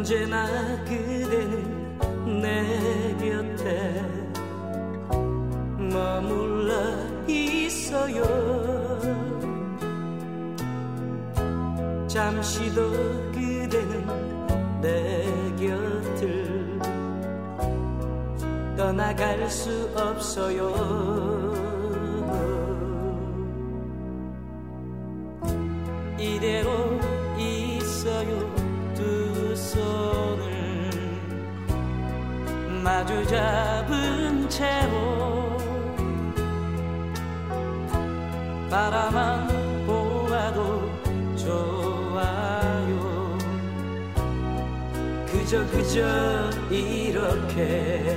언제나 그대는 내 곁에 머물러 있어요. 잠시도 그대는 내 곁을 떠나갈 수 없어요. 마주 잡은 채로 바라만 보아도 좋아요. 그저 그저 이렇게